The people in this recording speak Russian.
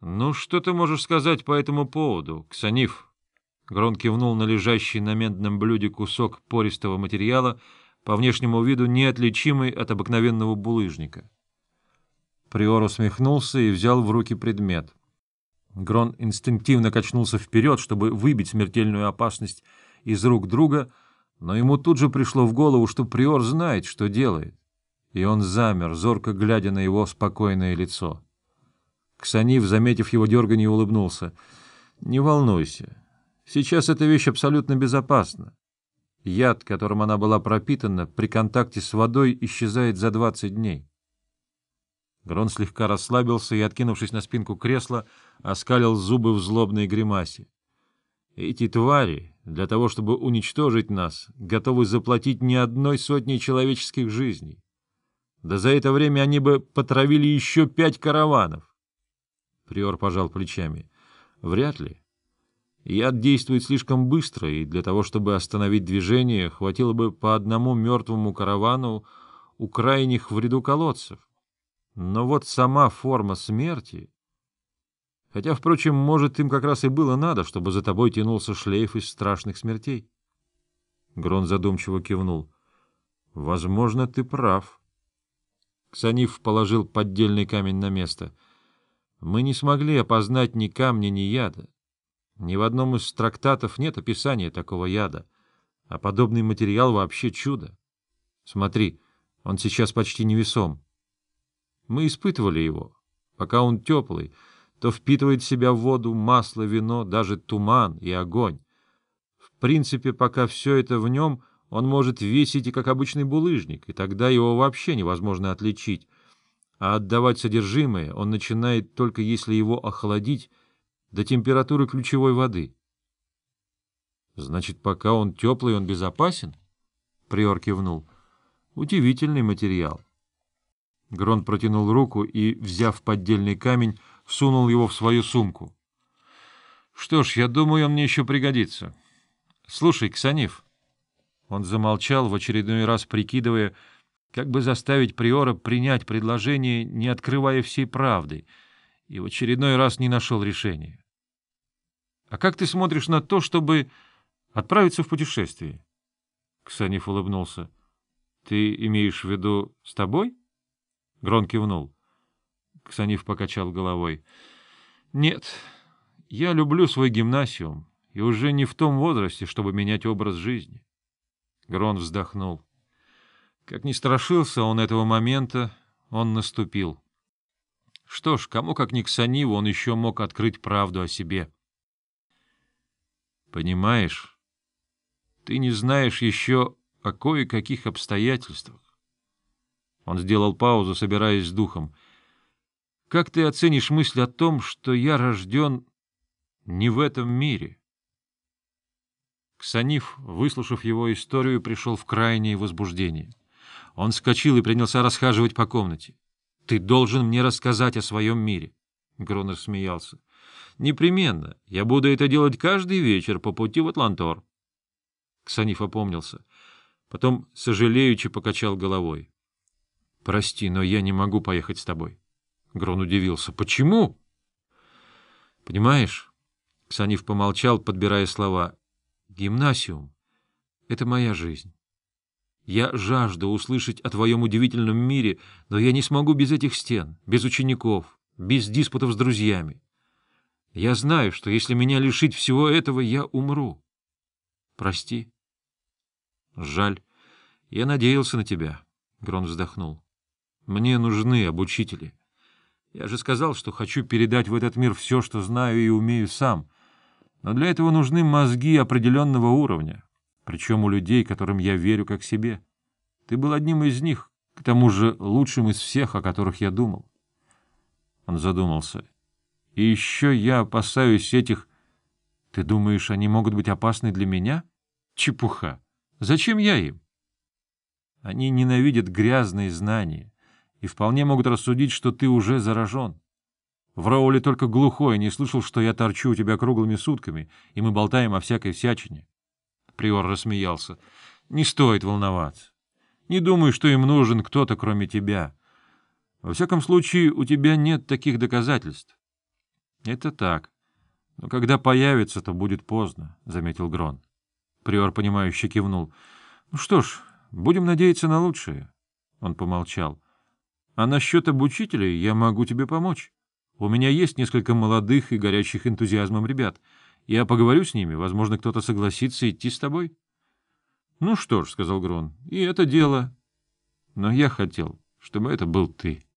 — Ну, что ты можешь сказать по этому поводу, Ксаниф? Грон кивнул на лежащий на медном блюде кусок пористого материала, по внешнему виду неотличимый от обыкновенного булыжника. Приор усмехнулся и взял в руки предмет. Грон инстинктивно качнулся вперед, чтобы выбить смертельную опасность из рук друга, но ему тут же пришло в голову, что Приор знает, что делает, и он замер, зорко глядя на его спокойное лицо. Ксанив, заметив его дерганье, улыбнулся. — Не волнуйся. Сейчас эта вещь абсолютно безопасна. Яд, которым она была пропитана, при контакте с водой исчезает за двадцать дней. Грон слегка расслабился и, откинувшись на спинку кресла, оскалил зубы в злобной гримасе. Эти твари, для того чтобы уничтожить нас, готовы заплатить не одной сотни человеческих жизней. Да за это время они бы потравили еще пять караванов. Приор пожал плечами. Вряд ли. Яд действует слишком быстро, и для того, чтобы остановить движение, хватило бы по одному мертвому каравану у крайних в ряду колодцев. Но вот сама форма смерти... Хотя, впрочем, может, им как раз и было надо, чтобы за тобой тянулся шлейф из страшных смертей. Грон задумчиво кивнул. — Возможно, ты прав. Ксаниф положил поддельный камень на место — мы не смогли опознать ни камня, ни яда. Ни в одном из трактатов нет описания такого яда, а подобный материал вообще чудо. Смотри, он сейчас почти невесом. Мы испытывали его. Пока он теплый, то впитывает в себя воду, масло, вино, даже туман и огонь. В принципе, пока все это в нем, он может весить и как обычный булыжник, и тогда его вообще невозможно отличить, а отдавать содержимое он начинает только если его охладить до температуры ключевой воды. Значит, пока он теплый, он безопасен? Приор кивнул. Удивительный материал. Грон протянул руку и, взяв поддельный камень, сунул его в свою сумку. Что ж, я думаю, он мне еще пригодится. Слушай, Ксанив. Он замолчал, в очередной раз прикидывая, как бы заставить Приора принять предложение, не открывая всей правды, и в очередной раз не нашел решения. — А как ты смотришь на то, чтобы отправиться в путешествие? Ксаниф улыбнулся. — Ты имеешь в виду с тобой? Грон кивнул. Ксаниф покачал головой. — Нет, я люблю свой гимнасиум и уже не в том возрасте, чтобы менять образ жизни. Грон вздохнул. — как ни страшился он этого момента, он наступил. Что ж, кому как ни к Саниву он еще мог открыть правду о себе. Понимаешь, ты не знаешь еще о кое-каких обстоятельствах. Он сделал паузу, собираясь с духом. Как ты оценишь мысль о том, что я рожден не в этом мире? Ксаниф, выслушав его историю, пришел в крайнее возбуждение. Он вскочил и принялся расхаживать по комнате. — Ты должен мне рассказать о своем мире. Гронер смеялся. — Непременно. Я буду это делать каждый вечер по пути в Атлантор. Ксаниф опомнился. Потом, сожалеючи, покачал головой. — Прости, но я не могу поехать с тобой. Грон удивился. — Почему? — Понимаешь, Ксаниф помолчал, подбирая слова. — Гимнасиум — это моя жизнь. Я жажду услышать о твоем удивительном мире, но я не смогу без этих стен, без учеников, без диспутов с друзьями. Я знаю, что если меня лишить всего этого, я умру. Прости. Жаль. Я надеялся на тебя, — Грон вздохнул. Мне нужны обучители. Я же сказал, что хочу передать в этот мир все, что знаю и умею сам. Но для этого нужны мозги определенного уровня причем у людей, которым я верю как себе. Ты был одним из них, к тому же лучшим из всех, о которых я думал. Он задумался. И еще я опасаюсь этих... Ты думаешь, они могут быть опасны для меня? Чепуха. Зачем я им? Они ненавидят грязные знания и вполне могут рассудить, что ты уже заражен. В Роуле только глухой не слышал, что я торчу у тебя круглыми сутками, и мы болтаем о всякой всячине. Приор рассмеялся. — Не стоит волноваться. Не думаю, что им нужен кто-то, кроме тебя. Во всяком случае, у тебя нет таких доказательств. — Это так. Но когда появится, то будет поздно, — заметил Грон. Приор, понимающе кивнул. — Ну что ж, будем надеяться на лучшее. Он помолчал. — А насчет обучителей я могу тебе помочь. У меня есть несколько молодых и горящих энтузиазмом ребят. Я поговорю с ними, возможно, кто-то согласится идти с тобой. — Ну что ж, — сказал Грон, — и это дело. Но я хотел, чтобы это был ты. —